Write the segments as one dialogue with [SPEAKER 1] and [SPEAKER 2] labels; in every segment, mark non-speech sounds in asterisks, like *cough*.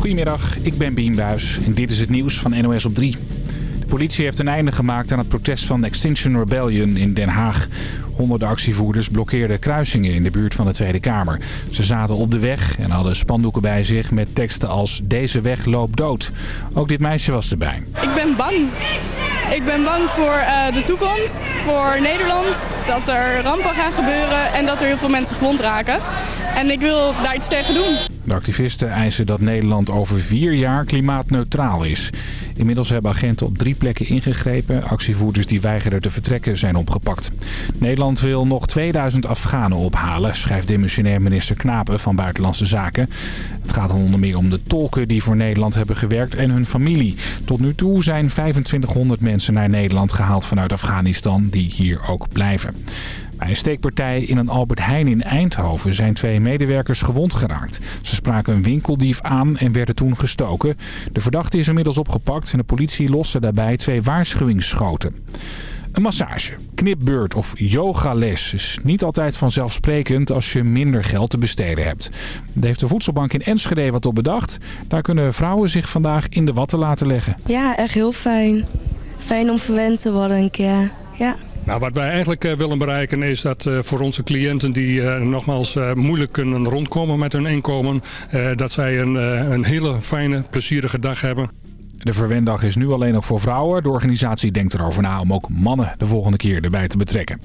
[SPEAKER 1] Goedemiddag, ik ben Bien Buis en dit is het nieuws van NOS op 3. De politie heeft een einde gemaakt aan het protest van Extinction Rebellion in Den Haag. Honderden actievoerders blokkeerden kruisingen in de buurt van de Tweede Kamer. Ze zaten op de weg en hadden spandoeken bij zich met teksten als deze weg loopt dood. Ook dit meisje was erbij.
[SPEAKER 2] Ik ben bang. Ik ben bang voor uh, de toekomst, voor Nederland, dat er rampen gaan gebeuren en dat er heel veel mensen gewond raken. En ik wil daar iets tegen doen.
[SPEAKER 1] De activisten eisen dat Nederland over vier jaar klimaatneutraal is. Inmiddels hebben agenten op drie plekken ingegrepen. Actievoerders die weigerden te vertrekken zijn opgepakt. Nederland wil nog 2000 Afghanen ophalen, schrijft demissionair minister Knapen van Buitenlandse Zaken. Het gaat dan onder meer om de tolken die voor Nederland hebben gewerkt en hun familie. Tot nu toe zijn 2500 mensen naar Nederland gehaald vanuit Afghanistan die hier ook blijven. Bij een steekpartij in een Albert Heijn in Eindhoven zijn twee medewerkers gewond geraakt. Ze spraken een winkeldief aan en werden toen gestoken. De verdachte is inmiddels opgepakt en de politie loste daarbij twee waarschuwingsschoten. Een massage, knipbeurt of yogales is niet altijd vanzelfsprekend als je minder geld te besteden hebt. Heeft de voedselbank in Enschede wat op bedacht. Daar kunnen vrouwen zich vandaag in de watten laten leggen.
[SPEAKER 3] Ja, echt heel fijn. Fijn om verwend te worden een keer. Ja.
[SPEAKER 4] Nou, wat wij eigenlijk uh, willen bereiken is dat uh, voor onze cliënten die uh, nogmaals moeilijk kunnen rondkomen met hun inkomen, dat zij een, een hele fijne, plezierige dag hebben.
[SPEAKER 1] De verwendag is nu alleen nog voor vrouwen. De organisatie denkt erover na om ook mannen de volgende keer erbij te betrekken.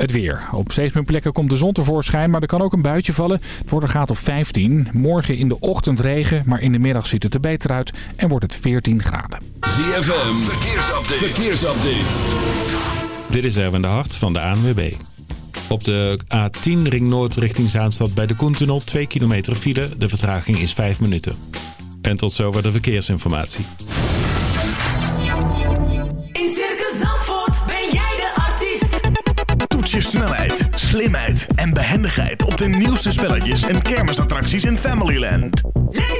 [SPEAKER 1] Het weer. Op steeds meer plekken komt de zon tevoorschijn, maar er kan ook een buitje vallen. Het wordt een graad of 15. Morgen in de ochtend regen, maar in de middag ziet het er beter uit en wordt het 14 graden.
[SPEAKER 5] ZFM, verkeersupdate. verkeersupdate.
[SPEAKER 6] Dit is Erwin de Hart van de ANWB. Op de A10 Ring Noord richting Zaanstad bij de Koentunnel 2 kilometer file. De vertraging is 5 minuten. En tot zover de verkeersinformatie.
[SPEAKER 7] In Circus Zandvoort ben jij de artiest.
[SPEAKER 8] Toets je snelheid, slimheid en behendigheid op de nieuwste spelletjes en kermisattracties in Familyland.
[SPEAKER 7] Leef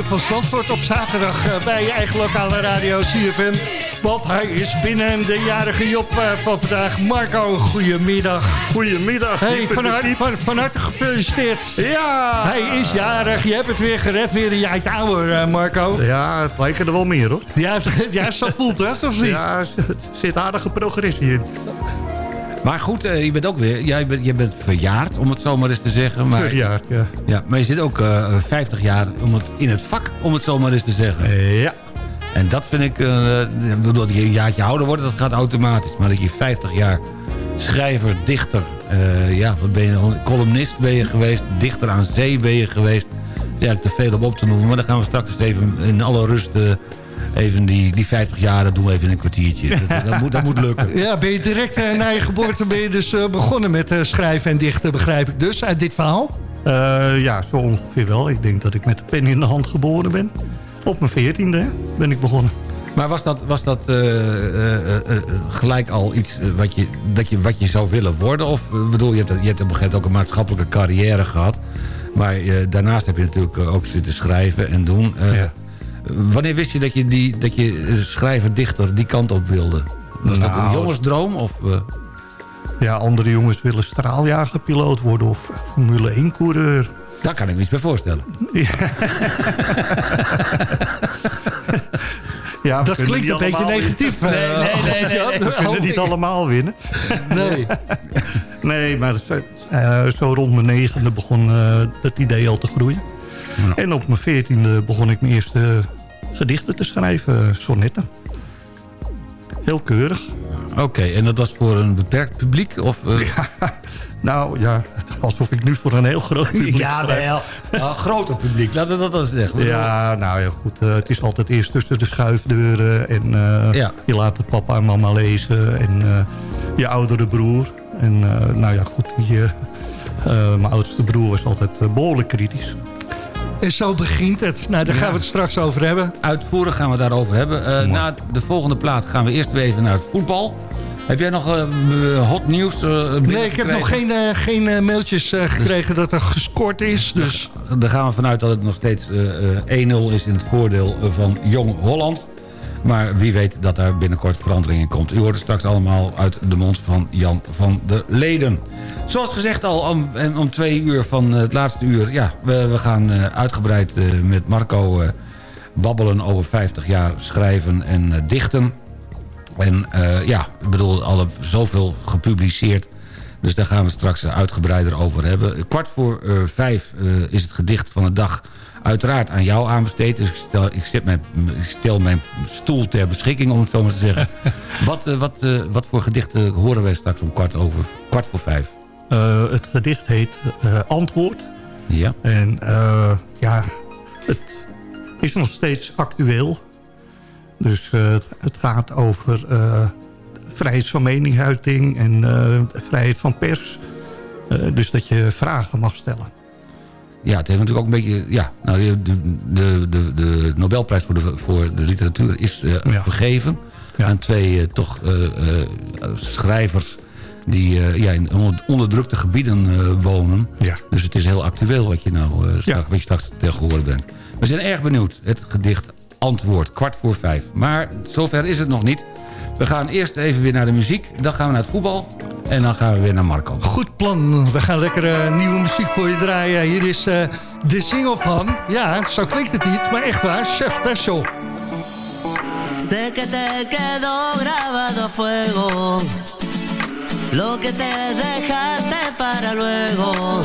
[SPEAKER 9] Uur van Zandvoort op zaterdag eh, bij je eigen lokale radio CFM. Want hij is binnen de jarige Job eh, van vandaag. Marco, goedemiddag.
[SPEAKER 10] Goedemiddag.
[SPEAKER 9] Hey, van, harte, van, van harte gefeliciteerd.
[SPEAKER 10] Ja!
[SPEAKER 9] Hij is jarig, je hebt het weer gered, weer een jaartje ouder, eh, Marco.
[SPEAKER 10] Ja, het lijken er wel meer hoor.
[SPEAKER 9] Ja, *laughs* ja, zo voelt het, of niet?
[SPEAKER 10] Ja, er zit aardige progressie in.
[SPEAKER 11] Maar goed, eh, je bent ook weer... Jij bent, je bent verjaard, om het zo maar eens te zeggen. Maar,
[SPEAKER 10] Verjaard, ja.
[SPEAKER 11] Ja, maar je zit ook eh 50 jaar om het, in het vak, om het zo maar eens te zeggen.
[SPEAKER 10] Ja.
[SPEAKER 11] En dat vind ik... eh, ik bedoel, dat je een jaartje ouder wordt, dat gaat automatisch. Maar dat je 50 jaar schrijver, dichter... ja, wat ben je? Columnist ben je geweest, dichter aan zee ben je geweest. Eigenlijk te veel om op te noemen. Maar dan gaan we straks eens even in alle rust... even die, die 50 jaar, doen we even in een kwartiertje. *laughs* Dat, dat, moet, dat moet lukken.
[SPEAKER 9] Ja, ben je direct eh, na je geboorte ben je dus eh, begonnen met eh, schrijven en dichten, begrijp ik dus, uit dit verhaal?
[SPEAKER 10] Eh, ja, zo ongeveer wel. Ik denk dat ik met de pen in de hand geboren ben. Op mijn veertiende ben ik begonnen.
[SPEAKER 11] Maar was dat, was dat eh, eh, eh, eh, gelijk al iets wat je, dat je, wat je zou willen worden? Of bedoel, je hebt, je hebt op een gegeven moment ook een maatschappelijke carrière gehad. Maar eh, daarnaast heb je natuurlijk ook zitten schrijven en doen. Eh, Wanneer wist je dat je, die, dat je schrijver, dichter die kant op wilde? Was dat een
[SPEAKER 10] Nou,
[SPEAKER 11] jongensdroom? Of, eh,
[SPEAKER 10] Ja, andere jongens willen straaljagerpiloot worden of Formule 1 coureur.
[SPEAKER 11] Daar kan ik me iets bij voorstellen.
[SPEAKER 10] Ja,
[SPEAKER 9] Dat klinkt een beetje negatief. eh,
[SPEAKER 10] Nee, nee, nee, nee, We kunnen niet allemaal winnen.
[SPEAKER 9] Nee.
[SPEAKER 10] Nee, maar eh, zo rond mijn negende begon eh, het idee al te groeien. En op mijn veertiende begon ik mijn eerste gedichten te schrijven, eh, sonnetten. Heel keurig.
[SPEAKER 11] Oké, en dat was voor een beperkt publiek? Of, eh, *laughs*
[SPEAKER 10] Nou ja, alsof ik nu voor een heel groot publiek *laughs*
[SPEAKER 11] Ja, wel. Een groter publiek, laten we dat dan zeggen.
[SPEAKER 10] Ja, nou ja, goed. eh, het is altijd eerst tussen de schuifdeuren. En
[SPEAKER 11] Ja.
[SPEAKER 10] je laat het papa en mama lezen. En je oudere broer. En nou ja, goed. Die, mijn oudste broer was altijd eh, behoorlijk kritisch.
[SPEAKER 9] En zo begint het. Nou, daar gaan we het straks over hebben.
[SPEAKER 11] Uitvoerig gaan we daarover hebben. Eh, na de volgende plaat gaan we eerst even naar het voetbal. Heb jij nog eh, hot nieuws? eh,
[SPEAKER 9] Nee, ik heb nog geen, eh, geen eh, mailtjes eh, gekregen dat er gescoord is. Dus
[SPEAKER 11] Daar gaan we vanuit dat het nog steeds eh, eh, 1-0 is in het voordeel eh, van Jong Holland. Maar wie weet dat daar binnenkort verandering in komt. U hoort het straks allemaal uit de mond van Jan van der Leden. Zoals gezegd al om, om twee uur van eh, het laatste uur... ja, we, we gaan eh, uitgebreid eh, met Marco babbelen over 50 jaar schrijven en dichten. En ja, ik bedoel, alle, zoveel gepubliceerd Dus daar gaan we straks uitgebreider over hebben. Kwart voor vijf is het gedicht van de dag uiteraard aan jou aanbesteed. Dus ik stel, ik, zet mijn, ik stel mijn stoel ter beschikking, om het zo maar te zeggen. *laughs* wat, wat, wat voor gedichten horen wij straks om kwart, over, kwart voor vijf?
[SPEAKER 10] Eh, het gedicht heet eh, Antwoord.
[SPEAKER 11] Ja.
[SPEAKER 10] En eh, ja, het is nog steeds actueel. Dus het, gaat over vrijheid van meningsuiting en vrijheid van pers. Dus dat je vragen mag stellen.
[SPEAKER 11] Ja, het heeft natuurlijk ook een beetje... Ja, nou, de, de, de, de Nobelprijs voor de, voor de literatuur is eh, vergeven. Aan twee toch schrijvers die eh, ja, in onder- onderdrukte gebieden eh, wonen.
[SPEAKER 10] Ja.
[SPEAKER 11] Dus het is heel actueel wat je nou eh, straks, wat je straks tegen gehoord bent. We zijn erg benieuwd. Het gedicht Antwoord, kwart voor vijf. Maar zover is het nog niet. We gaan eerst even weer naar de muziek. Dan gaan we naar het voetbal. En dan gaan we weer naar Marco.
[SPEAKER 9] Goed plan. We gaan lekker eh, nieuwe muziek voor je draaien. Hier is eh, de single van, ja, zo klinkt het niet, maar echt waar, Chef Special.
[SPEAKER 12] Sé que te quedó grabado a fuego lo que te dejaste para luego.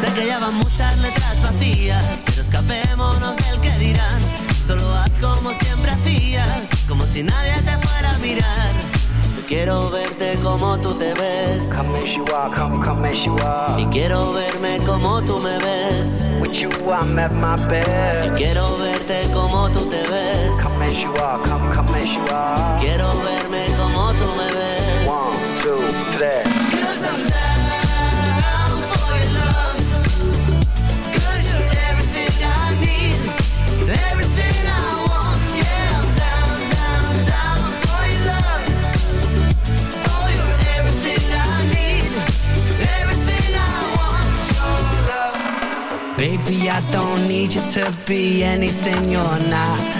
[SPEAKER 12] Sé que ya van muchas letras vacías, pero escapémonos del que dirán. Solo haz como siempre hacías, como si nadie te fuera a mirar. Yo quiero verte como tú te ves.
[SPEAKER 13] Come as you are, come, come as you are.
[SPEAKER 12] Y quiero verme como tú me ves.
[SPEAKER 13] With you, I'm at my
[SPEAKER 12] Y
[SPEAKER 13] best.
[SPEAKER 12] quiero verte como tú te ves.
[SPEAKER 13] Come as you are, come, come as you are.
[SPEAKER 12] Quiero verme como tú me ves.
[SPEAKER 13] One, two, three.
[SPEAKER 12] Cause I'm down for your love. Cause you're everything I need. Everything I want. Yeah, I'm down, down, down for your love. You're everything I need. Everything I want. Your love.
[SPEAKER 14] Baby, I don't need you to be anything you're not.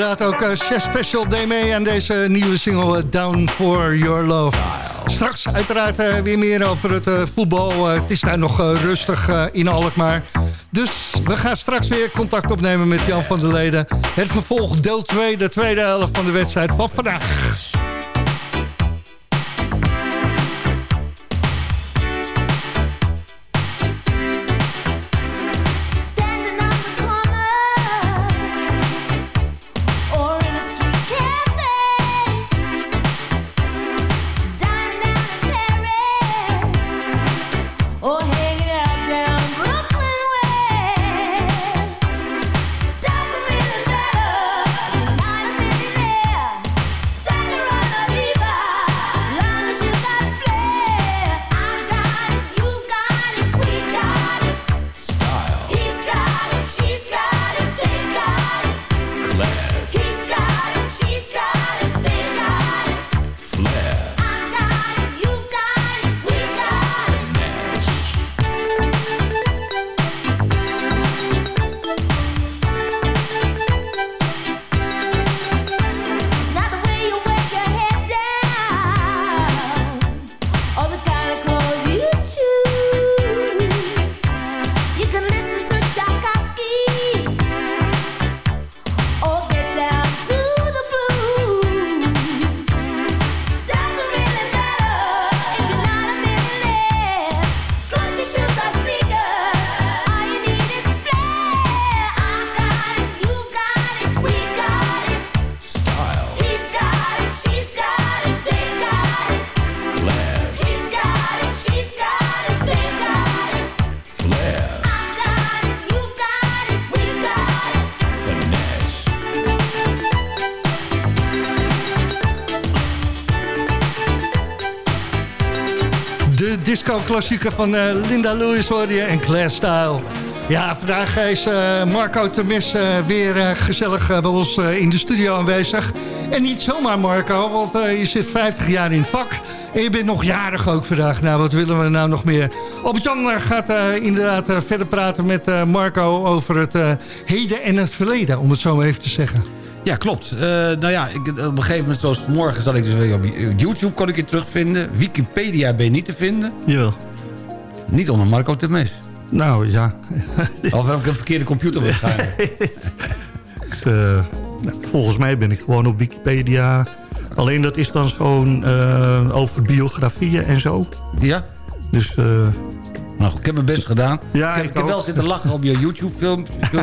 [SPEAKER 9] Inderdaad ook uh, Chef Special deed mee aan deze nieuwe single eh, Down for Your Love. Straks uiteraard eh, weer meer over het eh, voetbal. Eh, het is daar nog eh, rustig eh, in Alkmaar. Dus we gaan straks weer contact opnemen met Jan van der Leden. Het vervolg deel 2, de tweede helft van de wedstrijd van vandaag. Disco-klassieker van eh, Linda Lewis hoorde je en Claire Style. Ja, vandaag is eh, Marco Temes eh weer gezellig bij ons in de studio aanwezig. En niet zomaar Marco, want je zit 50 jaar in het vak. En je bent nog jarig ook vandaag. Nou, wat willen we nou nog meer? Albert-Jan gaat inderdaad verder praten met Marco over het heden en het verleden, om het zo maar even te zeggen.
[SPEAKER 11] Ja, klopt. Eh, nou ja, ik, op een gegeven moment, zoals vanmorgen... zat ik dus weer op YouTube, kon ik je terugvinden. Wikipedia ben je niet te vinden.
[SPEAKER 10] Jawel.
[SPEAKER 11] Niet onder Marco Temes.
[SPEAKER 10] Nou, ja.
[SPEAKER 11] Of heb ik een verkeerde computer waarschijnlijk. *laughs*
[SPEAKER 10] Nou, volgens mij ben ik gewoon op Wikipedia. Alleen dat is dan zo'n eh, over biografieën en zo.
[SPEAKER 11] Ja?
[SPEAKER 10] Dus... eh,
[SPEAKER 11] Nou, ik heb mijn best gedaan.
[SPEAKER 10] Ja,
[SPEAKER 11] ik heb,
[SPEAKER 10] ik
[SPEAKER 11] ik heb wel zitten lachen op je YouTube-filmpjes. *laughs*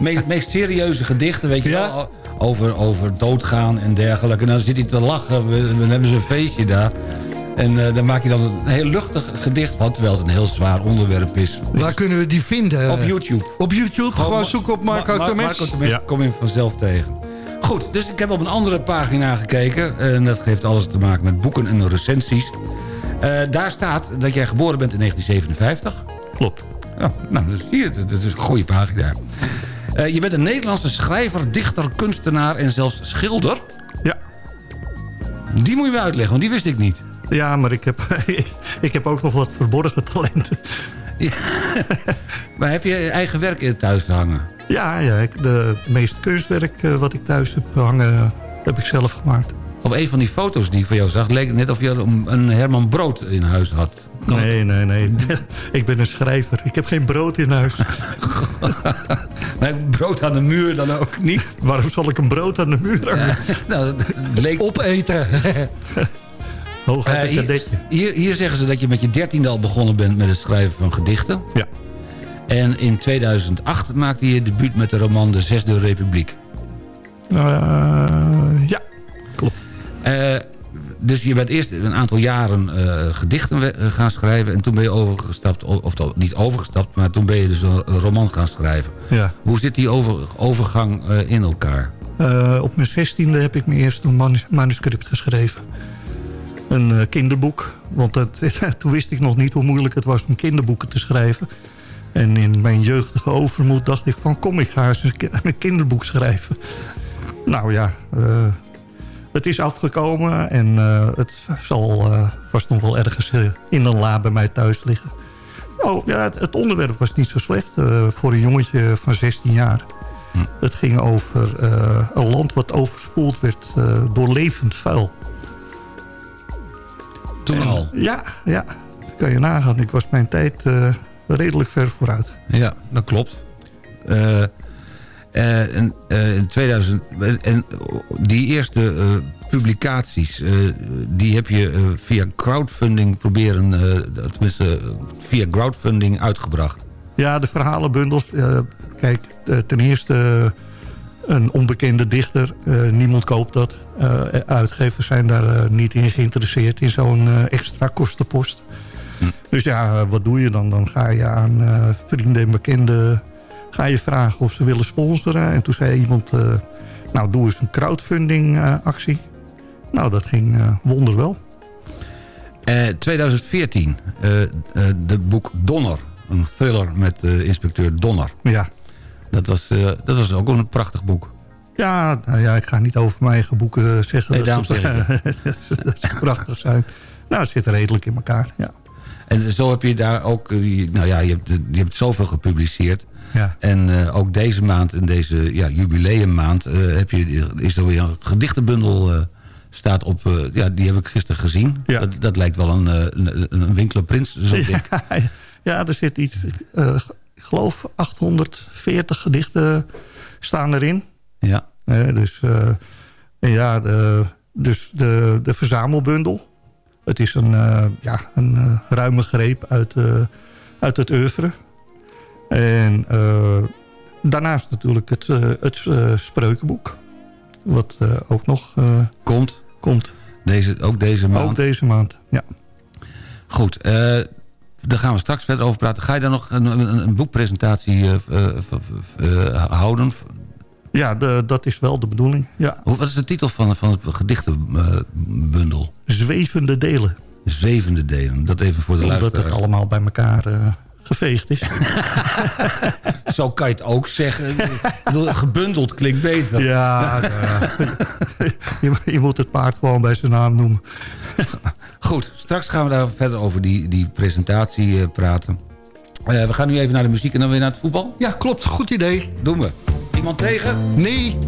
[SPEAKER 11] meest, meest serieuze gedichten, weet je wel. Over, over doodgaan en dergelijke. En dan zit hij te lachen. We, we hebben ze een feestje daar. En eh, dan maak je dan een heel luchtig gedicht van... terwijl het een heel zwaar onderwerp is.
[SPEAKER 9] Waar kunnen we die vinden?
[SPEAKER 11] Op YouTube.
[SPEAKER 9] Op YouTube? Gewoon, zoeken op Marco
[SPEAKER 11] Ma-
[SPEAKER 9] Temes?
[SPEAKER 11] Marco kom je vanzelf tegen. Goed, dus ik heb op een andere pagina gekeken. En dat heeft alles te maken met boeken en recensies. Eh, daar staat dat jij geboren bent in 1957.
[SPEAKER 10] Klopt.
[SPEAKER 11] Ja, nou, dat zie je. het. Dat is een goede pagina. Eh, je bent een Nederlandse schrijver, dichter, kunstenaar en zelfs schilder.
[SPEAKER 10] Ja.
[SPEAKER 11] Die moet je me uitleggen, want die wist ik niet.
[SPEAKER 10] Ja, maar ik heb, *laughs* ik heb ook nog wat verborgen talenten.
[SPEAKER 11] Maar heb je eigen werk in thuis hangen?
[SPEAKER 10] Ja, ja ik, de meeste kunstwerk eh, wat ik thuis heb hangen, heb ik zelf gemaakt.
[SPEAKER 11] Op een van die foto's die ik van jou zag... leek het net of je een Herman Brood in huis had.
[SPEAKER 10] Nee, nee, nee. *laughs* ik ben een schrijver. Ik heb geen brood in huis. *laughs*
[SPEAKER 11] Maar brood aan de muur dan ook niet? *laughs*
[SPEAKER 10] Waarom zal ik een brood aan de muur hangen?
[SPEAKER 11] nou, leek...
[SPEAKER 9] Opeten.
[SPEAKER 10] Een
[SPEAKER 11] hier, hier, hier zeggen ze dat je met je dertiende al begonnen bent met het schrijven van gedichten.
[SPEAKER 10] Ja.
[SPEAKER 11] En in 2008 maakte je debuut met de roman De Zesde Republiek.
[SPEAKER 10] Eh, ja, klopt.
[SPEAKER 11] Eh, dus je bent eerst een aantal jaren eh, gedichten eh, gaan schrijven... en toen ben je overgestapt, of niet overgestapt... maar toen ben je dus een, een roman gaan schrijven.
[SPEAKER 10] Ja.
[SPEAKER 11] Hoe zit die over, overgang eh, in elkaar?
[SPEAKER 10] Op mijn zestiende heb ik mijn eerste manus- manuscript geschreven. Een kinderboek. Want dat, *laughs* toen wist ik nog niet hoe moeilijk het was om kinderboeken te schrijven. En in mijn jeugdige overmoed dacht ik van... kom, ik ga eens een ki- *laughs* een kinderboek schrijven. Nou ja, het is afgekomen. En eh, het zal eh, vast nog wel ergens eh, in een la bij mij thuis liggen. Oh ja, het, het onderwerp was niet zo slecht voor een jongetje van 16 jaar. Het ging over een land wat overspoeld werd door levend vuil.
[SPEAKER 11] Toen al?
[SPEAKER 10] Ja, ja, dat kan je nagaan. Ik was mijn tijd redelijk ver vooruit.
[SPEAKER 11] Ja, dat klopt. Eh, en, eh, in 2000... En die eerste eh, publicaties... eh, die heb je eh, via crowdfunding proberen... eh, tenminste, eh, via crowdfunding uitgebracht.
[SPEAKER 10] Ja, de verhalenbundels. eh, kijk, eh, ten eerste eh, een onbekende dichter. eh, niemand koopt dat. Eh, uitgevers zijn daar eh, niet in geïnteresseerd in zo'n eh, extra kostenpost. Dus ja, eh, wat doe je dan? Dan ga je aan eh, vrienden en bekenden ga je vragen of ze willen sponsoren. En toen zei iemand, eh, nou doe eens een crowdfunding eh, actie. Nou, dat ging eh, wonderwel.
[SPEAKER 11] Eh 2014, eh, eh, de boek Donner. Een thriller met eh, inspecteur Donner.
[SPEAKER 10] Ja.
[SPEAKER 11] Dat was, dat was ook een prachtig boek.
[SPEAKER 10] Ja, nou ja, ik ga niet over mijn eigen boeken zeggen
[SPEAKER 11] Nee,
[SPEAKER 10] dat, ze- *laughs* dat ze prachtig zijn. Nou, het zit redelijk in elkaar, ja.
[SPEAKER 11] En zo heb je daar ook... Nou ja, je hebt, je hebt zoveel gepubliceerd.
[SPEAKER 10] Ja.
[SPEAKER 11] En eh, ook deze maand, in deze ja, jubileummaand... eh, heb je, is er weer een gedichtenbundel... eh, staat op, ja, die heb ik gisteren gezien. Dat, dat lijkt wel een, een, een Winkler Prins, zo. *laughs*
[SPEAKER 10] Ja, ja, er zit iets, ik geloof 840 gedichten staan erin.
[SPEAKER 11] Ja.
[SPEAKER 10] Dus ja, de, dus de, de verzamelbundel. Het is een, ja, een ruime greep uit, uit het oeuvre. En eh, daarnaast natuurlijk het, eh, het eh, spreukenboek. Wat ook nog
[SPEAKER 11] Komt.
[SPEAKER 10] komt.
[SPEAKER 11] Deze, ook deze maand.
[SPEAKER 10] Ook deze maand, ja.
[SPEAKER 11] Goed, daar gaan we straks verder over praten. Ga je dan nog een, een, een boekpresentatie houden?
[SPEAKER 10] Ja, de, dat is wel de bedoeling, ja.
[SPEAKER 11] Hoe, wat is de titel van, van het gedichtenbundel?
[SPEAKER 10] Zwevende delen.
[SPEAKER 11] zevende delen. Dat even voor de
[SPEAKER 10] Omdat
[SPEAKER 11] luisteraars.
[SPEAKER 10] het allemaal bij elkaar geveegd is. *laughs*
[SPEAKER 11] Zo kan je het ook zeggen. Gebundeld klinkt beter.
[SPEAKER 10] Ja, ja. je, je moet het paard gewoon bij zijn naam noemen.
[SPEAKER 11] Goed, straks gaan we daar verder over die, die presentatie eh, praten. Eh, we gaan nu even naar de muziek en dan weer naar het voetbal.
[SPEAKER 15] Ja, klopt. Goed idee.
[SPEAKER 11] Doen we. Iemand tegen?
[SPEAKER 15] Nee. *laughs*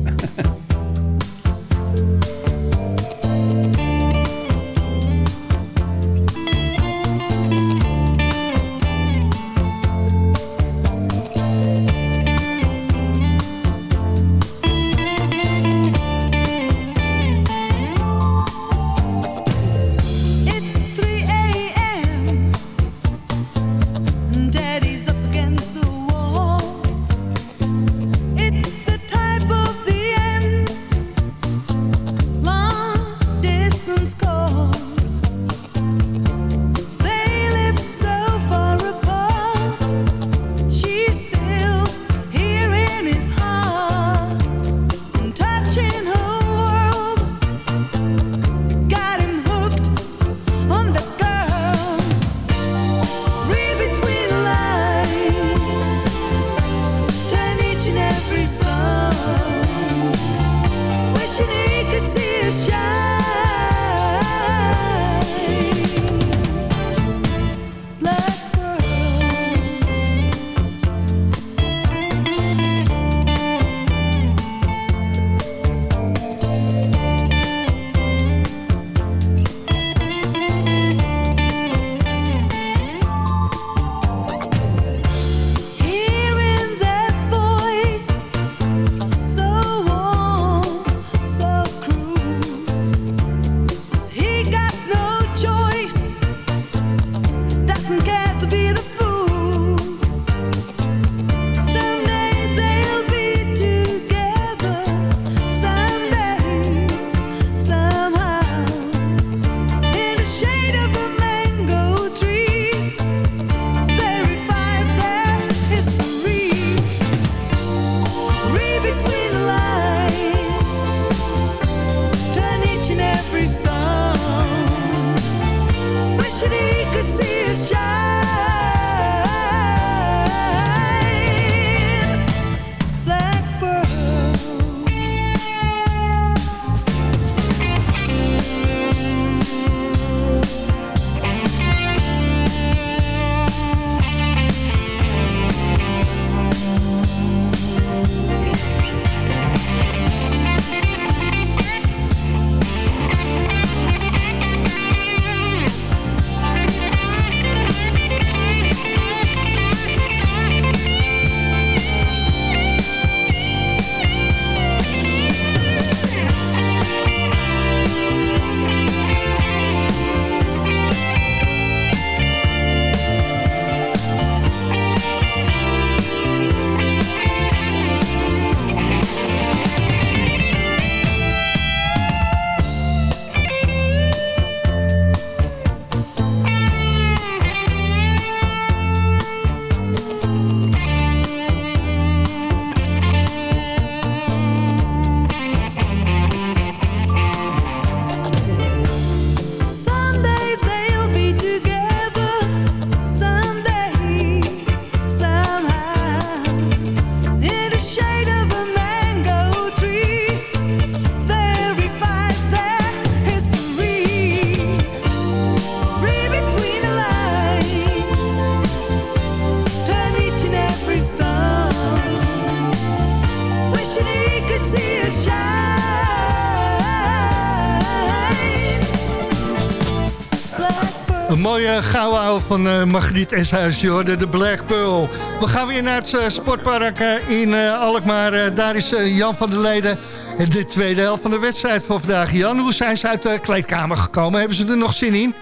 [SPEAKER 15] van eh, Margriet Eshuis, je hoorde de Black Pearl. We gaan weer naar het eh, sportpark eh, in eh, Alkmaar. Eh, daar is eh, Jan van der Leden. En de tweede helft van de wedstrijd van vandaag. Jan, hoe zijn ze uit de kleedkamer gekomen? Hebben ze er nog zin in?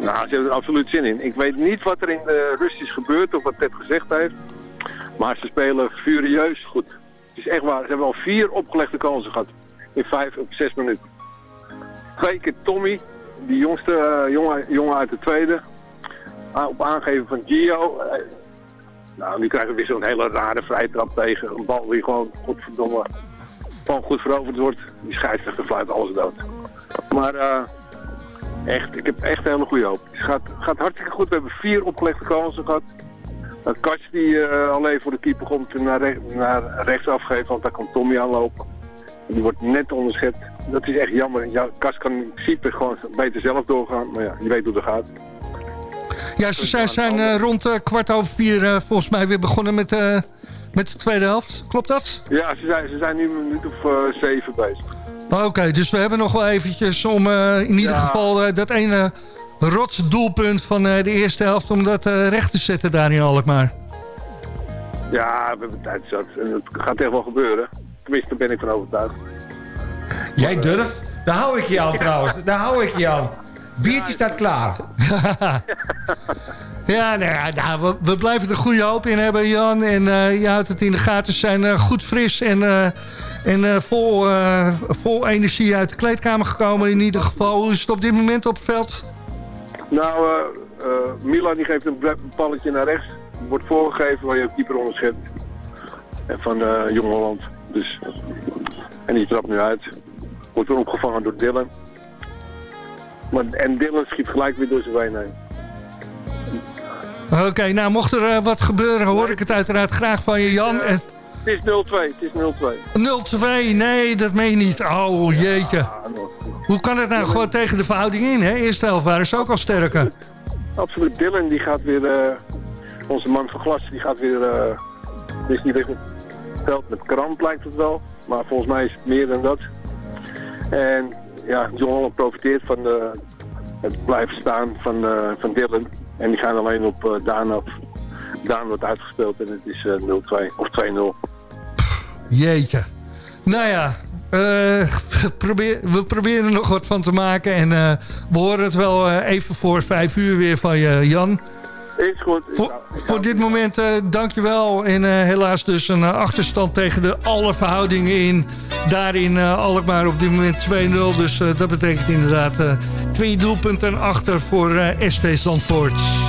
[SPEAKER 16] Nou, ze hebben er absoluut zin in. Ik weet niet wat er in de rust is gebeurd of wat Ted gezegd heeft. Maar ze spelen furieus goed. Het is echt waar. Ze hebben al vier opgelegde kansen gehad. In vijf of zes minuten. Twee keer Tommy, die jongste eh, jongen, jongen uit de tweede. Op aangeven van Gio. Eh, nou, nu krijgen we weer zo'n hele rare vrijtrap tegen. Een bal die gewoon, godverdomme, gewoon goed veroverd wordt. Die scheidsrechter fluit alles dood. Maar eh, Echt, ik heb echt een hele goede hoop. Het gaat, gaat hartstikke goed. We hebben vier opgelegde kansen gehad. Dat Kast die eh, alleen voor de keeper komt naar, naar rechts afgeven, want daar kan Tommy aanlopen. Die wordt net onderschat. Dat is echt jammer. Ja, Kast kan in principe gewoon beter zelf doorgaan, maar ja, je weet hoe dat gaat.
[SPEAKER 9] Ja, ze zijn, zijn eh, rond eh, kwart over vier eh, volgens mij weer begonnen met, eh, met de tweede helft. Klopt dat?
[SPEAKER 16] Ja, ze zijn, ze zijn nu een minuut of eh, zeven bezig.
[SPEAKER 9] Oké, dus we hebben nog wel eventjes om eh, in ieder
[SPEAKER 16] Ja.
[SPEAKER 9] geval dat ene rots doelpunt van eh, de eerste helft... om dat eh, recht te zetten in Alkmaar.
[SPEAKER 16] Ja, we hebben tijd zat. En het gaat echt wel gebeuren. Tenminste, daar ben ik van overtuigd.
[SPEAKER 11] Jij durft? Daar hou ik je aan *laughs* trouwens. Daar hou ik je aan. Biertje staat klaar. *laughs*
[SPEAKER 9] Ja, nou nou, we, we blijven er goede hoop in hebben, Jan. En eh, je houdt het in de gaten. Ze zijn eh, goed fris en, eh, en eh, vol, eh, vol energie uit de kleedkamer gekomen in ieder geval. Hoe is het op dit moment op het veld?
[SPEAKER 16] Nou, eh, eh, Milan die geeft een balletje naar rechts. Wordt voorgegeven waar je keeper onderschept. En van Jong Holland. Dus, en die trapt nu uit. Wordt weer opgevangen door Dylan. Maar, en Dylan schiet gelijk weer door zijn been heen.
[SPEAKER 9] Oké, nou mocht er eh, wat gebeuren, hoor ik het uiteraard graag van je, Jan. En
[SPEAKER 16] Het is 0-2, het is 0-2.
[SPEAKER 9] 0-2, nee, dat meen je niet. Oh, jeetje. Hoe kan het nou gewoon tegen de verhouding in, hè? Eerste helft waren ze ook al sterker. *laughs*
[SPEAKER 16] Absoluut, Dylan die gaat weer, eh, onze man van glas, die gaat weer, eh die is niet echt veld met kramp lijkt het wel. Maar volgens mij is het meer dan dat. En ja, John Holland profiteert van de, het blijven staan van, eh, van Dylan. En die gaan alleen op eh, Daan af. Daan wordt uitgespeeld en het is eh, 0-2 of 2-0.
[SPEAKER 9] Jeetje. Nou ja, eh, we, *laughs* probeer, we proberen er nog wat van te maken. En eh, we horen het wel eh, even voor vijf uur weer van je, Jan.
[SPEAKER 16] Is goed.
[SPEAKER 9] Voor, voor dit moment, eh dankjewel. En eh, helaas dus een eh, achterstand tegen de alle verhoudingen in. Daarin eh Alkmaar op dit moment 2-0. Dus eh, dat betekent inderdaad eh, twee doelpunten achter voor SV Zandvoort.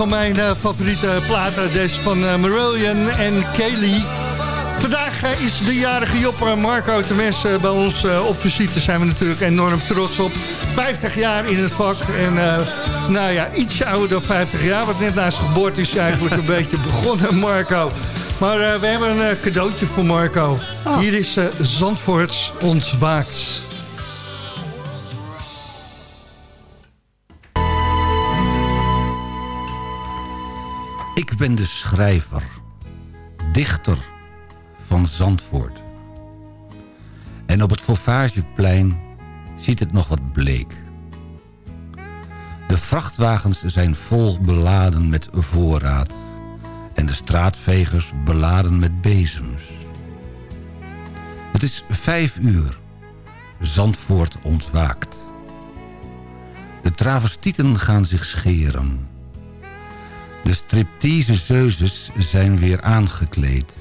[SPEAKER 9] Van mijn eh, favoriete platen. Deze van eh, Marillion en Kaylee. Vandaag eh, is de jarige Job eh, Marco Temes bij ons op visite. Daar zijn we natuurlijk enorm trots op. 50 jaar in het vak. En nou ja, ietsje ouder dan 50 jaar. Wat net na zijn geboorte is eigenlijk een *laughs* beetje begonnen, Marco. Maar we hebben een cadeautje voor Marco. Hier is Zandvoorts ontwaakt.
[SPEAKER 11] Ik ben de schrijver, dichter van Zandvoort. En op het Fauvageplein ziet het nog wat bleek. De vrachtwagens zijn vol beladen met voorraad... en de straatvegers beladen met bezems. Het is vijf uur. Zandvoort ontwaakt. De travestieten gaan zich scheren... De striptease zeuzes zijn weer aangekleed.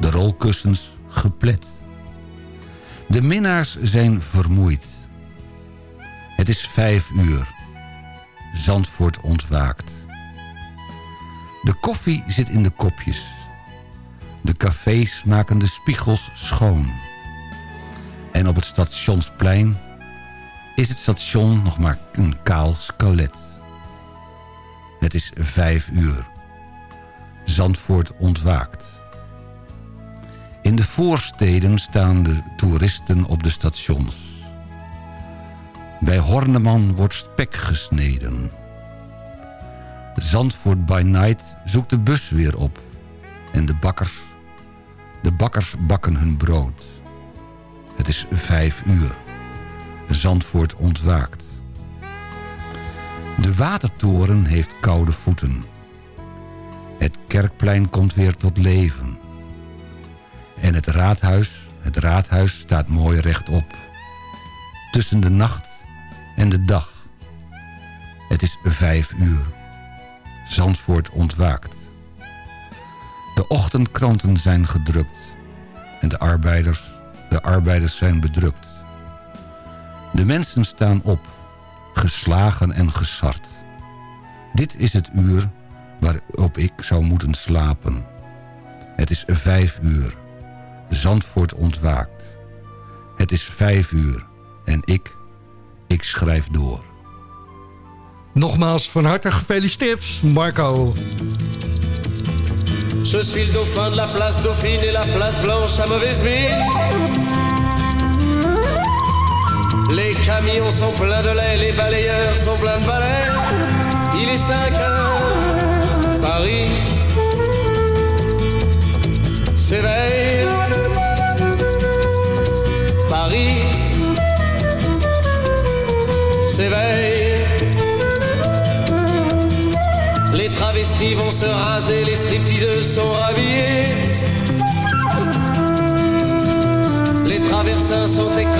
[SPEAKER 11] De rolkussens geplet. De minnaars zijn vermoeid. Het is vijf uur. Zandvoort ontwaakt. De koffie zit in de kopjes. De cafés maken de spiegels schoon. En op het stationsplein is het station nog maar een kaal skelet. Het is vijf uur. Zandvoort ontwaakt. In de voorsteden staan de toeristen op de stations. Bij Horneman wordt spek gesneden. Zandvoort by night zoekt de bus weer op. En de bakkers, de bakkers bakken hun brood. Het is vijf uur. Zandvoort ontwaakt. De watertoren heeft koude voeten. Het kerkplein komt weer tot leven. En het raadhuis, het raadhuis staat mooi rechtop. Tussen de nacht en de dag. Het is vijf uur. Zandvoort ontwaakt. De ochtendkranten zijn gedrukt. En de arbeiders, de arbeiders zijn bedrukt. De mensen staan op geslagen en gesard. Dit is het uur waarop ik zou moeten slapen. Het is vijf uur. Zandvoort ontwaakt. Het is vijf uur. En ik, ik schrijf door.
[SPEAKER 9] Nogmaals van harte gefeliciteerd, Marco.
[SPEAKER 14] Je suis le dauphin de la place Dauphine et la place Blanche à mauvaise mine. Les camions sont pleins de lait, les balayeurs sont pleins de balais. Il est 5 heures, Paris s'éveille. Paris s'éveille. Les travestis vont se raser, les stripteaseuses sont rhabillées. Les traversins sont écrasés,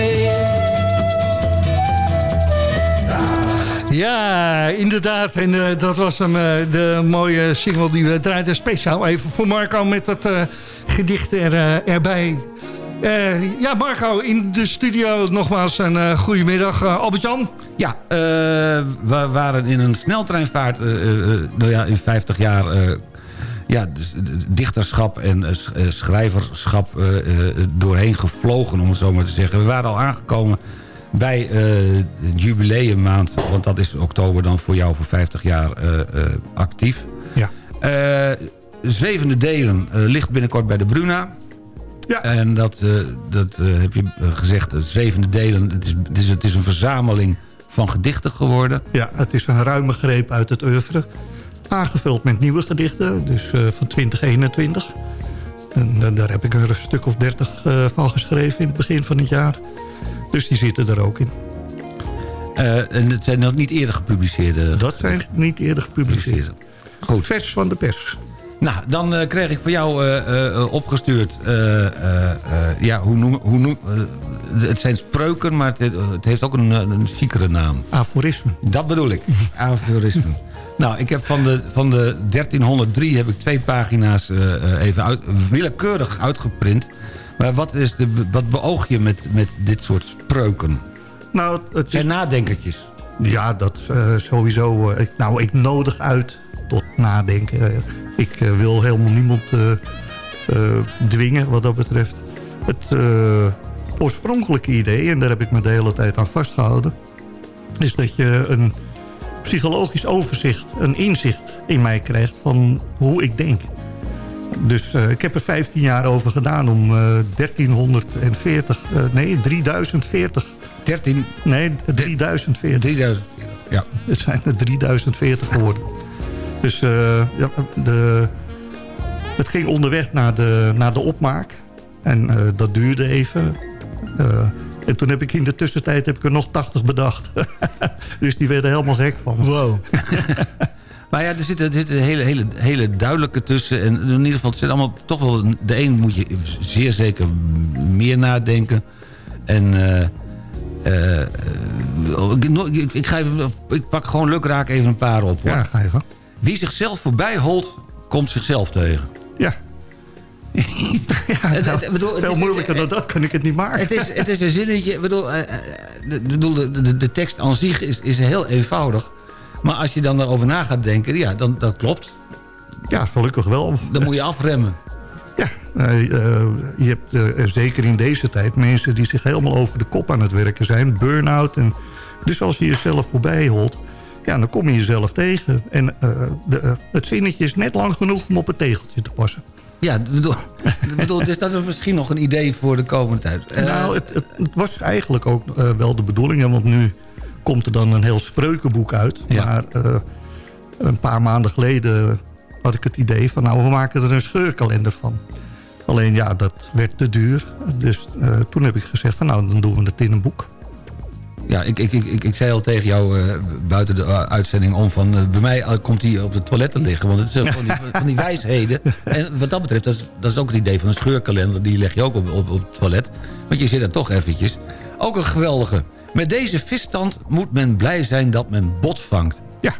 [SPEAKER 9] Ja, inderdaad. En eh, dat was hem, eh, de mooie single die we draaiden. Speciaal even voor Marco met dat eh, gedicht er, erbij. Ja, Marco, in de studio nogmaals een goedemiddag. Albert-Jan?
[SPEAKER 11] Ja, we waren in een sneltreinvaart, nou ja, in 50 jaar... ja, dichterschap en schrijverschap doorheen gevlogen, om het zo maar te zeggen. We waren al aangekomen bij het jubileummaand, want dat is oktober dan voor jou voor 50 jaar actief.
[SPEAKER 9] Ja.
[SPEAKER 11] Zwevende Delen ligt binnenkort bij de Bruna.
[SPEAKER 9] Ja.
[SPEAKER 11] En dat, uh, dat uh, heb je gezegd, zevende delen, het is, het, is, het is een verzameling van gedichten geworden.
[SPEAKER 10] Ja, het is een ruime greep uit het oeuvre. Aangevuld met nieuwe gedichten, dus uh, van 2021. En daar heb ik er een stuk of dertig van geschreven in het begin van het jaar. Dus die zitten er ook in.
[SPEAKER 11] en het zijn nog niet eerder gepubliceerde?
[SPEAKER 10] Dat zijn niet eerder gepubliceerd. Goed. Vers van de pers.
[SPEAKER 11] Nou, dan uh, kreeg ik voor jou uh, opgestuurd... ja, hoe noem... Hoe noem het zijn spreuken, maar het, het heeft ook een, een ziekere naam.
[SPEAKER 10] Aforisme.
[SPEAKER 11] Dat bedoel ik. *laughs* Aforisme. nou, ik heb van de, van de 1303 heb ik twee pagina's even uit, willekeurig uitgeprint. Maar wat, is de, wat beoog je met, met dit soort spreuken?
[SPEAKER 10] Nou, het is...
[SPEAKER 11] En nadenkertjes.
[SPEAKER 10] Ja, dat sowieso. Ik, nou, ik nodig uit tot nadenken. Ik uh, wil helemaal niemand uh, uh, dwingen wat dat betreft. Het oorspronkelijke idee, en daar heb ik me de hele tijd aan vastgehouden... is dat je een psychologisch overzicht, een inzicht in mij krijgt van hoe ik denk. Dus ik heb er 15 jaar over gedaan om 1340, nee 3040...
[SPEAKER 11] 13?
[SPEAKER 10] Nee, 3040.
[SPEAKER 11] 3040, ja.
[SPEAKER 10] Het zijn er 3040 geworden. Dus ja, de, het ging onderweg naar de, naar de opmaak. En dat duurde even. En toen heb ik in de tussentijd heb ik er nog 80 bedacht. *laughs* dus die werden helemaal gek van.
[SPEAKER 11] Wow. *laughs* maar ja, er zitten, er zitten hele, hele, hele duidelijke tussen. En in ieder geval, het zijn allemaal toch wel... De een moet je zeer zeker meer nadenken. En... ik, ik, ga even, ik pak gewoon lukraak even een paar op. Hoor.
[SPEAKER 10] Ja, ga je gang.
[SPEAKER 11] Wie zichzelf voorbij holt, komt zichzelf tegen.
[SPEAKER 10] Ja. *laughs* ja
[SPEAKER 11] het, het, bedoel,
[SPEAKER 10] veel
[SPEAKER 11] is,
[SPEAKER 10] moeilijker dan dat kan ik het niet maken.
[SPEAKER 11] Het is, het is een zinnetje. Bedoel, uh, bedoel, de, de, de tekst aan zich is, is heel eenvoudig. Maar als je dan daarover na gaat denken, ja, dan, dat klopt.
[SPEAKER 10] Ja, gelukkig wel.
[SPEAKER 11] Dan moet je afremmen.
[SPEAKER 10] Ja, uh, je hebt uh, zeker in deze tijd mensen die zich helemaal over de kop aan het werken zijn. Burn-out. En, dus als je jezelf voorbij holt, ja, dan kom je jezelf tegen. En uh, de, het zinnetje is net lang genoeg om op het tegeltje te passen.
[SPEAKER 11] Ja, bedoel, bedoel, dus dat is misschien nog een idee voor de komende tijd.
[SPEAKER 10] Nou, het, het, het, was eigenlijk ook wel de bedoeling. Want nu komt er dan een heel spreukenboek uit. Ja. Maar een paar maanden geleden had ik het idee van... nou, we maken er een scheurkalender van. Alleen ja, dat werd te duur. Dus toen heb ik gezegd van nou, dan doen we het in een boek.
[SPEAKER 11] Ja, ik, ik, ik, ik zei al tegen jou uh, buiten de uh, uitzending om van... Bij mij komt hij op het toilet te liggen. Want het is van die, van die wijsheden. *laughs* En wat dat betreft, dat is, dat is ook het idee van een scheurkalender. Die leg je ook op, op, op het toilet. Want je zit er toch eventjes. Ook een geweldige. Met deze visstand moet men blij zijn dat men bot vangt.
[SPEAKER 10] Ja,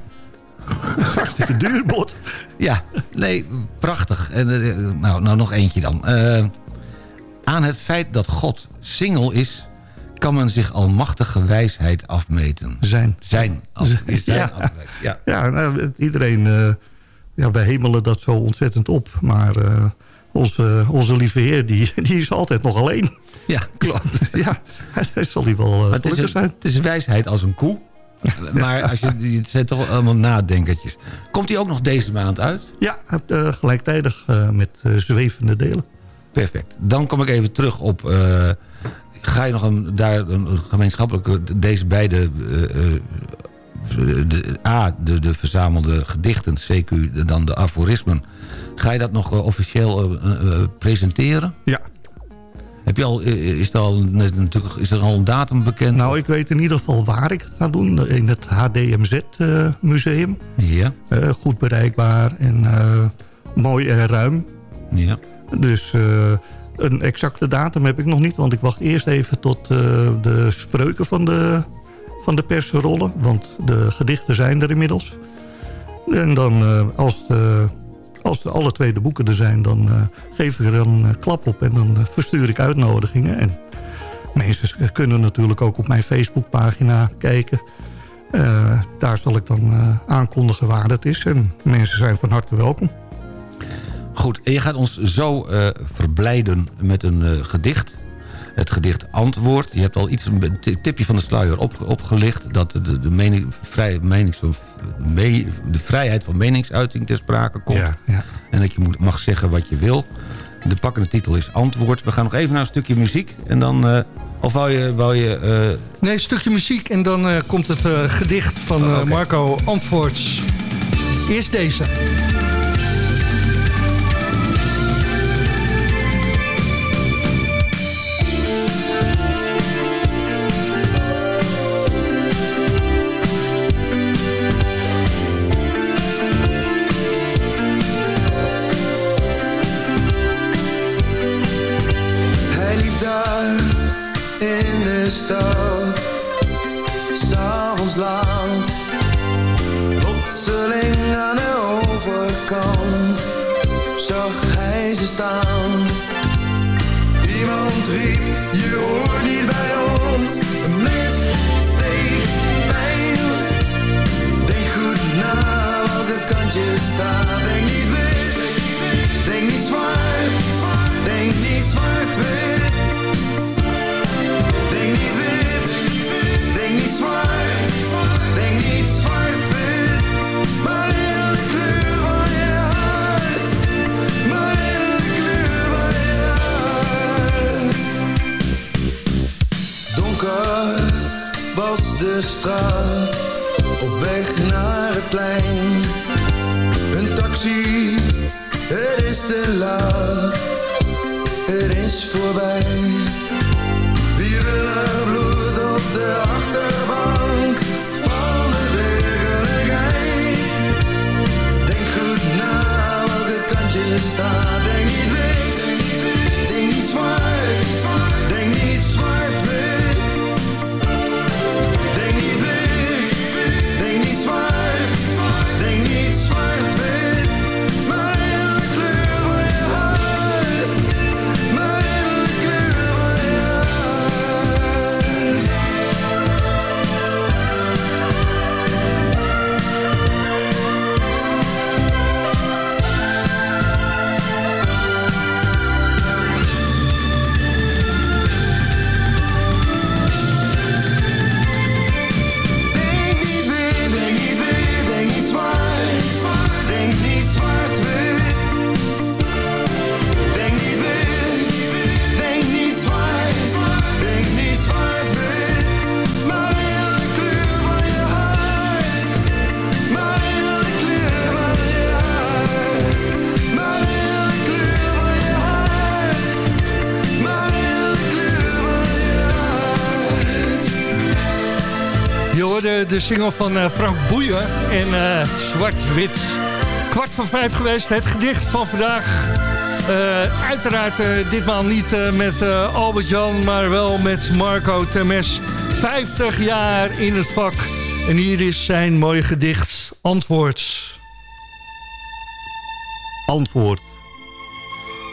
[SPEAKER 10] hartstikke duur bot.
[SPEAKER 11] Ja, nee, prachtig. En, nou, nou, nog eentje dan. aan het feit dat God single is kan men zich almachtige wijsheid afmeten.
[SPEAKER 10] Zijn.
[SPEAKER 11] Zijn. Als, zijn
[SPEAKER 10] ja, ja. ja nou, iedereen... Uh, ja, wij hemelen dat zo ontzettend op. Maar uh, onze, onze lieve heer, die, die is altijd nog alleen.
[SPEAKER 11] Ja, klopt. *laughs*
[SPEAKER 10] ja, hij zal die wel uh,
[SPEAKER 11] het, is zijn. het is wijsheid als een koe. maar als je, het zijn toch allemaal nadenkertjes. Komt hij ook nog deze maand uit?
[SPEAKER 10] Ja, uh, gelijktijdig uh, met zwevende delen.
[SPEAKER 11] Perfect. Dan kom ik even terug op... ga je nog een, daar een gemeenschappelijke... deze beide... de, A, de, de verzamelde gedichten, CQ, dan de aforismen. Ga je dat nog officieel presenteren?
[SPEAKER 10] Ja,
[SPEAKER 11] heb je al, is, er al, natuurlijk, is er al een datum bekend?
[SPEAKER 10] Nou, ik weet in ieder geval waar ik het ga doen. In het HDMZ-museum.
[SPEAKER 11] ja.
[SPEAKER 10] Goed bereikbaar en mooi en ruim.
[SPEAKER 11] Ja.
[SPEAKER 10] Dus een exacte datum heb ik nog niet. Want ik wacht eerst even tot de spreuken van de, van de pers rollen. Want de gedichten zijn er inmiddels. En dan als de als alle twee de boeken er zijn, dan uh, geef ik er een klap op en dan uh, verstuur ik uitnodigingen. En mensen kunnen natuurlijk ook op mijn Facebookpagina kijken. daar zal ik dan aankondigen waar het is. En mensen zijn van harte welkom.
[SPEAKER 11] Goed, en je gaat ons zo verblijden met een gedicht het gedicht Antwoord. Je hebt al iets, een tipje van de sluier op, opgelicht... dat de, de, mening, vrij, menings, me, de vrijheid van meningsuiting ter sprake komt.
[SPEAKER 10] Ja, ja.
[SPEAKER 11] En dat je moet, mag zeggen wat je wil. De pakkende titel is Antwoord. We gaan nog even naar een stukje muziek. En dan... Uh, of wou je... Wou je uh...
[SPEAKER 17] Nee, een stukje muziek. En dan uh, komt het gedicht van oh, okay. Marco Antwoords. Eerst deze.
[SPEAKER 9] De
[SPEAKER 17] single van uh, Frank Boeien en uh, Zwart-Wit. Kwart van vijf geweest, het gedicht van vandaag. Uh, uiteraard ditmaal niet met Albert-Jan, maar wel met Marco Temes. 50 jaar in het vak. En hier is zijn mooie gedicht, Antwoord.
[SPEAKER 10] Antwoord.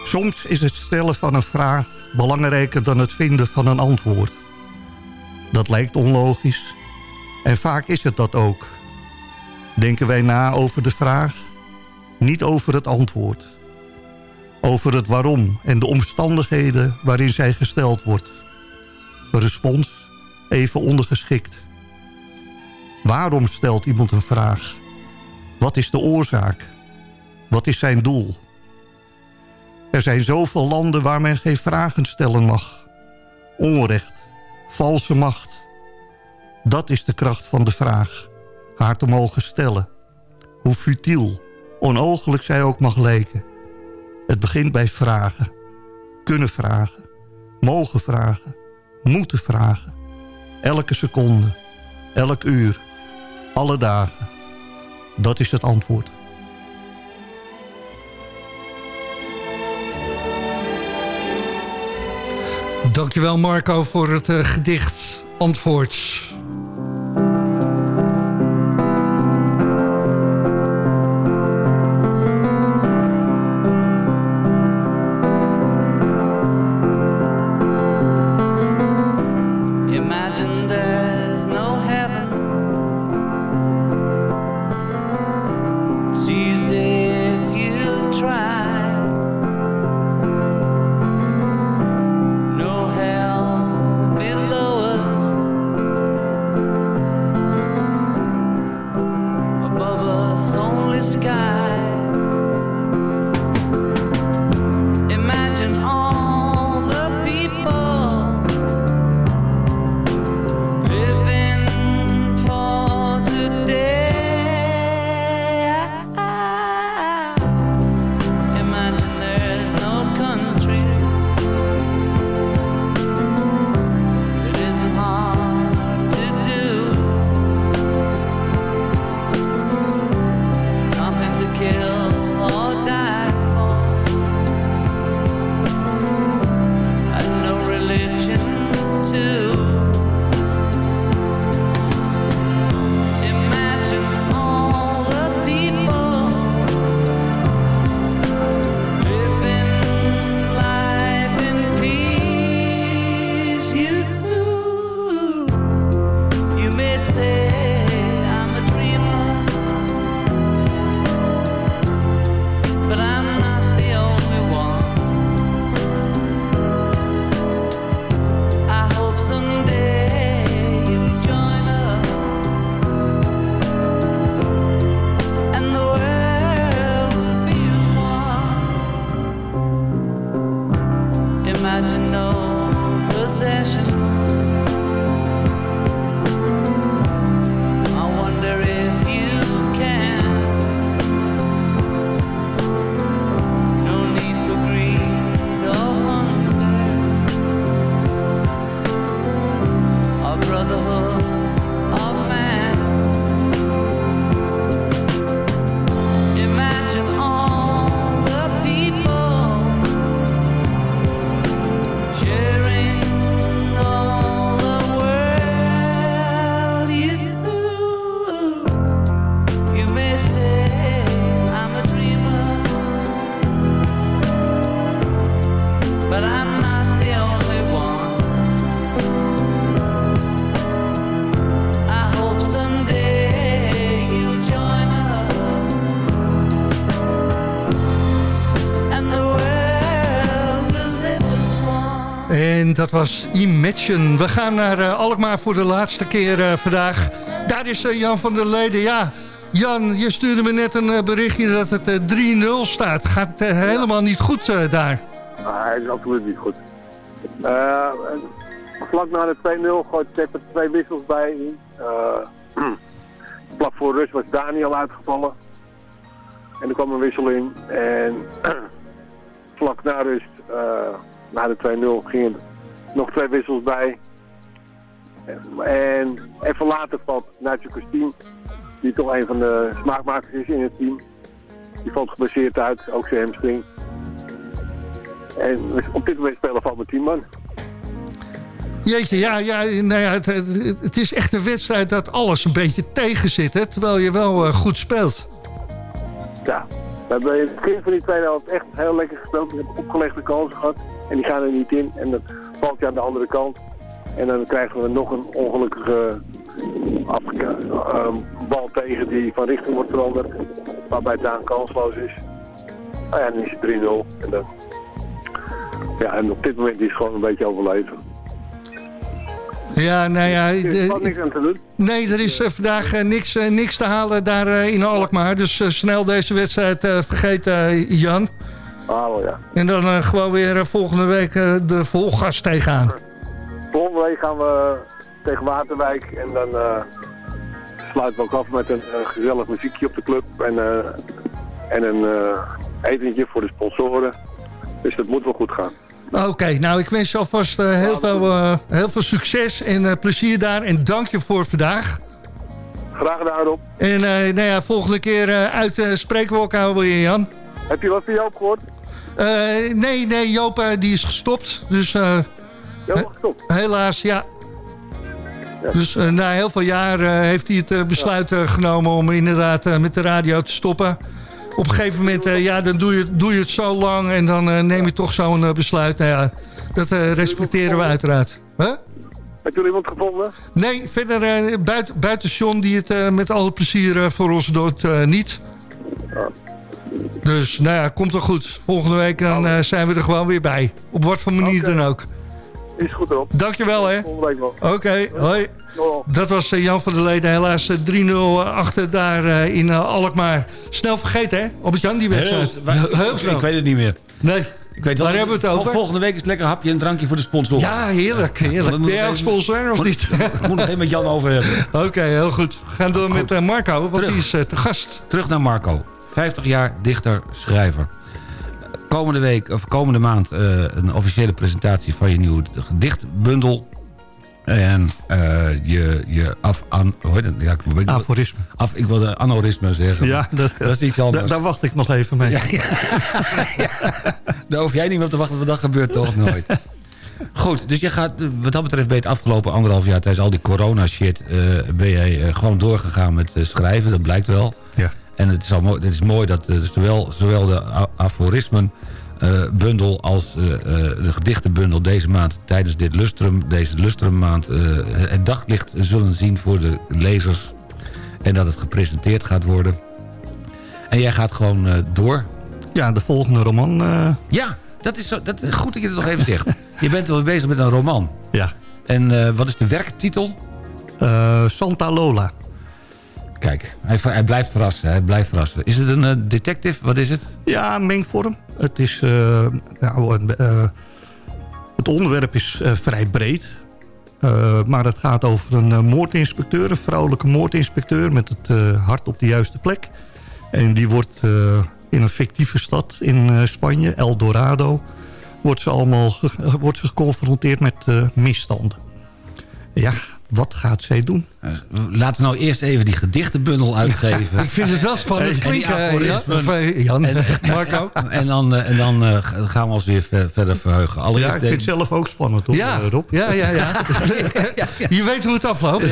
[SPEAKER 10] Soms is het stellen van een vraag belangrijker dan het vinden van een antwoord. Dat lijkt onlogisch. En vaak is het dat ook. Denken wij na over de vraag, niet over het antwoord. over het waarom en de omstandigheden waarin zij gesteld wordt. Respons even ondergeschikt. Waarom stelt iemand een vraag? Wat is de oorzaak? Wat is zijn doel? Er zijn zoveel landen waar men geen vragen stellen mag. Onrecht, valse macht. Dat is de kracht van de vraag. Haar te mogen stellen. Hoe futiel, onogelijk zij ook mag lijken. Het begint bij vragen. Kunnen vragen. Mogen vragen. Moeten vragen. Elke seconde. Elk uur. Alle dagen. Dat is het antwoord.
[SPEAKER 18] Dankjewel Marco voor het eh, gedicht Antwoord. Dat was Imagine. We gaan naar eh, Alkmaar voor de laatste keer eh, vandaag. Daar is eh, Jan van der Leden. Ja, Jan, je stuurde me net een berichtje dat het eh, 3-0 staat. Gaat eh, helemaal niet goed daar.
[SPEAKER 16] Ah, hij is absoluut niet goed. Vlak na de 2-0 gooit er twee wissels bij. *clears throat* Vlak voor rust was Daniel uitgevallen. En er kwam een wissel in. En *clears throat* vlak na rust, na de 2-0, gingen er nog twee wissels bij. En, en even later valt Nacho Christine, die toch een van de smaakmakers is in het team. Die valt geblesseerd uit, ook zijn hamstring. En op dit moment spelen al met 10 man.
[SPEAKER 18] Jeetje, ja, ja, nou ja het, het, het is echt een wedstrijd dat alles een beetje tegen zit. Hè, terwijl je wel eh, goed speelt.
[SPEAKER 16] We hebben in het begin van die tweede helft echt heel lekker gespeeld. We hebben opgelegde kansen gehad en die gaan er niet in. En dat valt je aan de andere kant. En dan krijgen we nog een ongelukkige afgeka- eh, bal tegen die van richting wordt veranderd. Waarbij Daan kansloos is. Nou ja, dan is het 3-0. En, ja, en op dit moment is het gewoon een beetje overleven.
[SPEAKER 9] Ja, nou ja...
[SPEAKER 16] Er is wat niks aan te doen.
[SPEAKER 9] Nee, er is eh, vandaag eh, niks, eh, niks te halen daar in Alkmaar. Dus snel deze wedstrijd vergeten, Jan.
[SPEAKER 16] Ah, wel ja.
[SPEAKER 9] En dan gewoon weer volgende week de volgas tegenaan.
[SPEAKER 16] Volgende week gaan we tegen Waterwijk en dan sluiten we ook af met een gezellig muziekje op de club en, en een etentje voor de sponsoren. Dus dat moet wel goed gaan.
[SPEAKER 9] Oké, nou ik wens je alvast eh, heel, veel, eh, heel veel succes en eh, plezier daar. En dank je voor vandaag.
[SPEAKER 16] Graag gedaan Rob.
[SPEAKER 9] En nou ja, volgende keer uit uh, spreken we elkaar weer, Jan.
[SPEAKER 16] Heb je wat van Joop gehoord?
[SPEAKER 9] Eh, nee, nee, Joop die is gestopt. Dus
[SPEAKER 16] Joop gestopt?
[SPEAKER 9] helaas, ja. Dus na heel veel jaar heeft hij het besluit genomen om inderdaad met de radio te stoppen. Op een gegeven moment, eh, ja, dan doe je, doe je het zo lang en dan eh, neem je toch zo'n eh, besluit. Nou ja, dat respecteren we uiteraard. Huh?
[SPEAKER 16] Heb je iemand gevonden?
[SPEAKER 9] Nee, verder buiten, buiten John die het met alle plezier voor ons doet, niet. Dus nou ja, komt wel goed. Volgende week dan, eh, zijn we er gewoon weer bij. Op wat voor manier dan ook.
[SPEAKER 16] Is goed Rob.
[SPEAKER 9] Dankjewel hè.
[SPEAKER 16] Volgende week wel.
[SPEAKER 9] Oké, hoi. Dat was eh, Jan van der Leden. Helaas eh, 3-0 achter daar eh, in eh, Alkmaar. Snel vergeten hè, op het Jan die wedstrijd.
[SPEAKER 11] Heel,
[SPEAKER 9] Heel snel.
[SPEAKER 11] Ik weet het niet meer.
[SPEAKER 9] Nee.
[SPEAKER 11] Ik weet
[SPEAKER 9] Waar hebben we het over?
[SPEAKER 11] vol- Volgende week is het lekker hapje en drankje voor de sponsor.
[SPEAKER 9] Ja, heerlijk. heerlijk. Ben jij ook sponsor of niet?
[SPEAKER 11] Ik moet nog even met Jan over hebben. *laughs*
[SPEAKER 9] Oké, heel goed. We gaan door met eh, Marco, want
[SPEAKER 11] Terug.
[SPEAKER 9] die is eh, te gast.
[SPEAKER 11] Terug naar Marco. 50 jaar dichter, schrijver. Komende week, of komende maand, eh, een officiële presentatie van je nieuwe gedichtbundel. En eh, je, je af, an, hoe heet het? Ja, ik,
[SPEAKER 10] Aforisme.
[SPEAKER 11] Af, ik wilde anorisme zeggen.
[SPEAKER 10] Ja, dat,
[SPEAKER 11] dat is iets anders.
[SPEAKER 10] Daar, wacht ik nog even mee. *laughs*
[SPEAKER 11] Ja, Daar hoef jij niet meer op te wachten, want dat gebeurt toch nooit. Goed, dus je gaat, wat dat betreft ben je het afgelopen anderhalf jaar... tijdens al die corona-shit, eh, ben jij gewoon doorgegaan met schrijven. Dat blijkt wel. En het is, al mooi, het is mooi dat eh, zowel, zowel de aforismen... eh, bundel als eh, eh, de gedichtenbundel deze maand tijdens dit lustrum, deze lustrummaand het daglicht zullen zien voor de lezers. En dat het gepresenteerd gaat worden. En jij gaat gewoon door.
[SPEAKER 10] Ja, de volgende roman.
[SPEAKER 11] Ja, dat is zo, dat, goed dat je dat nog even zegt. *laughs* Je bent wel bezig met een roman.
[SPEAKER 10] Ja.
[SPEAKER 11] En wat is de werktitel?
[SPEAKER 10] Santa Lola.
[SPEAKER 11] Kijk, hij, hij blijft verrassen. Hij blijft verrassen. Is het een eh, detective? Wat is het?
[SPEAKER 10] Ja, mengvorm. Het, is, nou, het onderwerp is vrij breed. Maar het gaat over een moordinspecteur, een vrouwelijke moordinspecteur... met het hart op de juiste plek. En die wordt in een fictieve stad in Spanje, El Dorado... wordt ze, allemaal wordt ze geconfronteerd met misstanden. Ja, wat gaat zij doen?
[SPEAKER 11] Laten we nou eerst even die gedichtenbundel uitgeven.
[SPEAKER 9] Ik vind het wel spannend
[SPEAKER 11] En die
[SPEAKER 9] klinken, eh, Jan. Of, eh, Jan,
[SPEAKER 11] En- *laughs*
[SPEAKER 9] Marco.
[SPEAKER 11] En dan, eh, en dan eh, gaan we ons weer ver- verder verheugen. Allereerst
[SPEAKER 10] Ja, ik vind het zelf ook spannend, hoor,
[SPEAKER 9] Ja,
[SPEAKER 10] eh, Rob.
[SPEAKER 9] ja, ja, ja. *laughs* Je weet hoe het afloopt.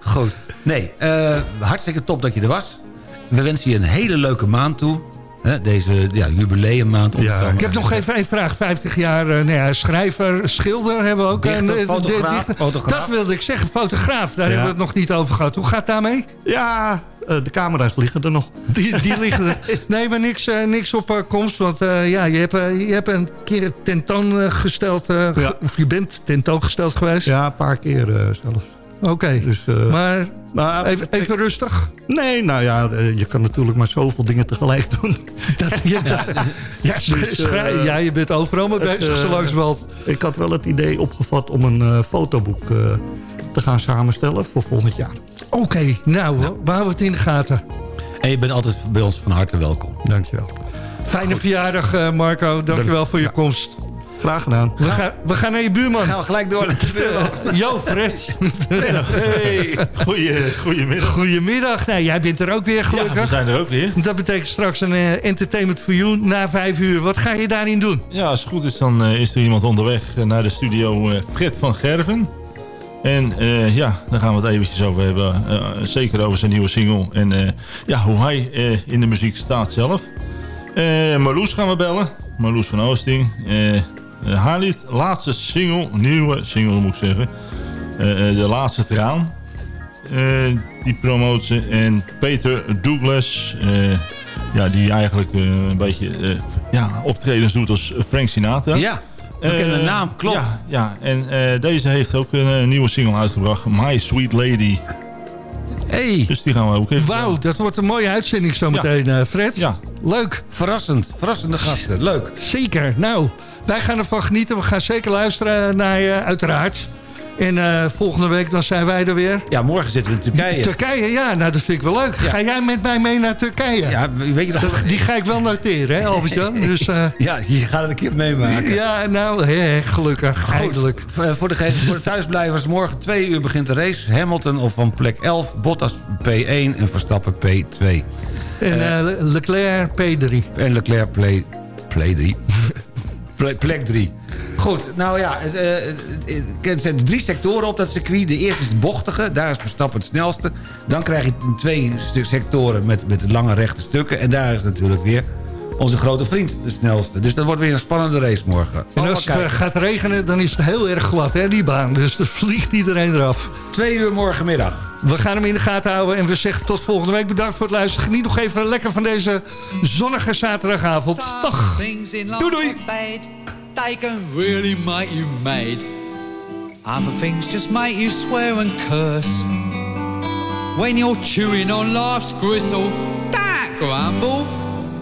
[SPEAKER 11] Goed. Nee, eh, hartstikke top dat je er was. We wensen je een hele leuke maand toe. Hè, deze ja, jubileummaand. maar
[SPEAKER 9] Ik heb nog even een vraag. 50 jaar eh, nou ja, schrijver, schilder hebben we ook.
[SPEAKER 11] Dichter,
[SPEAKER 9] En, eh, de-
[SPEAKER 11] fotograaf,
[SPEAKER 9] dichter-
[SPEAKER 11] fotograaf.
[SPEAKER 9] Dat wilde ik zeggen, fotograaf. Daar hebben we het nog niet over gehad. Hoe gaat daarmee?
[SPEAKER 10] Ja, eh, de camera's liggen er nog.
[SPEAKER 9] Die, die liggen er. Nee, maar niks, eh, niks op komst. Want eh, ja, je hebt, je hebt een keer tentoongesteld... eh, ge-
[SPEAKER 10] Ja.
[SPEAKER 9] Of je bent tentoongesteld geweest.
[SPEAKER 10] Ja, een paar keer eh, zelfs.
[SPEAKER 9] Oké.
[SPEAKER 10] Dus, eh,
[SPEAKER 9] Maar
[SPEAKER 10] maar
[SPEAKER 9] even, even rustig.
[SPEAKER 10] Nee, nou ja, eh, je kan natuurlijk maar zoveel dingen tegelijk doen. *laughs*
[SPEAKER 9] Dat, ja, dat- *laughs* ja, sch-
[SPEAKER 10] Dus, eh,
[SPEAKER 9] ja, je bent overal mee bezig,
[SPEAKER 10] eh,
[SPEAKER 9] zo langzamerhand.
[SPEAKER 10] Ik had wel het idee opgevat om een eh, fotoboek eh, te gaan samenstellen voor volgend jaar.
[SPEAKER 9] Oké, nou, we houden het in de gaten.
[SPEAKER 11] En je bent altijd bij ons van harte welkom.
[SPEAKER 10] Dankjewel.
[SPEAKER 9] Fijne verjaardag, eh, Marco. Dankjewel voor je komst.
[SPEAKER 10] Graag gedaan.
[SPEAKER 9] We, gaan, we gaan naar je buurman.
[SPEAKER 11] Gaan we gelijk door naar de. *laughs*
[SPEAKER 9] Jo, Fred.
[SPEAKER 10] Hey, goeie, goedemiddag.
[SPEAKER 9] Goedemiddag. Nou, jij bent er ook weer,
[SPEAKER 19] Ja,
[SPEAKER 9] gelukkig.
[SPEAKER 19] we zijn er ook weer.
[SPEAKER 9] Dat betekent straks een eh, entertainment for you na vijf uur. Wat ga je daarin doen?
[SPEAKER 19] Ja, als het goed is, dan eh, is er iemand onderweg eh, naar de studio eh, Fred van Gerven. En eh, ja, daar gaan we het eventjes over hebben. eh, zeker over zijn nieuwe single. En eh, ja, hoe hij eh, in de muziek staat zelf. Eh Marloes gaan we bellen. Marloes van Oosting. Eh, haar lied, laatste single, nieuwe single moet ik zeggen. Eh, eh, de laatste traan. Eh, die promoot ze. En Peter Douglas. eh, ja, die eigenlijk een beetje eh, ja, optredens doet als Frank Sinatra.
[SPEAKER 11] Ja, bekende
[SPEAKER 19] Eh,
[SPEAKER 11] naam, klopt.
[SPEAKER 19] Ja, ja. en eh, deze heeft ook een nieuwe single uitgebracht. My Sweet Lady.
[SPEAKER 11] Hey.
[SPEAKER 19] Dus die gaan we ook even...
[SPEAKER 9] Wauw, dat wordt een mooie uitzending zometeen, eh Fred.
[SPEAKER 19] Ja.
[SPEAKER 9] Leuk.
[SPEAKER 11] Verrassend. Verrassende gasten. Leuk.
[SPEAKER 9] Zeker. Nou, wij gaan ervan genieten. We gaan zeker luisteren naar je, uiteraard. En eh, volgende week dan zijn wij er weer.
[SPEAKER 11] Ja, morgen zitten we in Turkije.
[SPEAKER 9] Turkije, ja, nou dat vind ik wel leuk. Ga jij met mij mee naar Turkije?
[SPEAKER 11] Ja, weet je dat?
[SPEAKER 9] Dat- Die ga ik wel noteren, hè Albert-Jan? *laughs* Dus, eh,
[SPEAKER 11] Ja, je gaat het een keer meemaken.
[SPEAKER 9] ja, nou, gelukkig, eindelijk.
[SPEAKER 11] V- Voor de, voor de thuisblijvers, morgen twee uur begint de race. Hamilton of van plek 11, Bottas P1 en Verstappen P2.
[SPEAKER 9] En eh, Le- Leclerc P3.
[SPEAKER 11] En Leclerc play, play 3. Plek, plek 3. Goed, nou ja, eh, er zijn drie sectoren op dat circuit. De eerste is het bochtige, daar is Verstappen het snelste. Dan krijg je twee sectoren met, met lange rechte stukken. En daar is natuurlijk weer onze grote vriend de snelste. Dus dat wordt weer een spannende race morgen.
[SPEAKER 9] En als het eh, gaat regenen, dan is het heel erg glad, hè, die baan. Dus dan vliegt iedereen eraf.
[SPEAKER 11] Twee uur morgenmiddag.
[SPEAKER 9] We gaan hem in de gaten houden en we zeggen tot volgende week. Bedankt voor het luisteren. Geniet nog even lekker van deze zonnige zaterdagavond. Dag.
[SPEAKER 20] They can really make you mad. Other things just make you swear and curse. When you're chewing on life's gristle, don't grumble,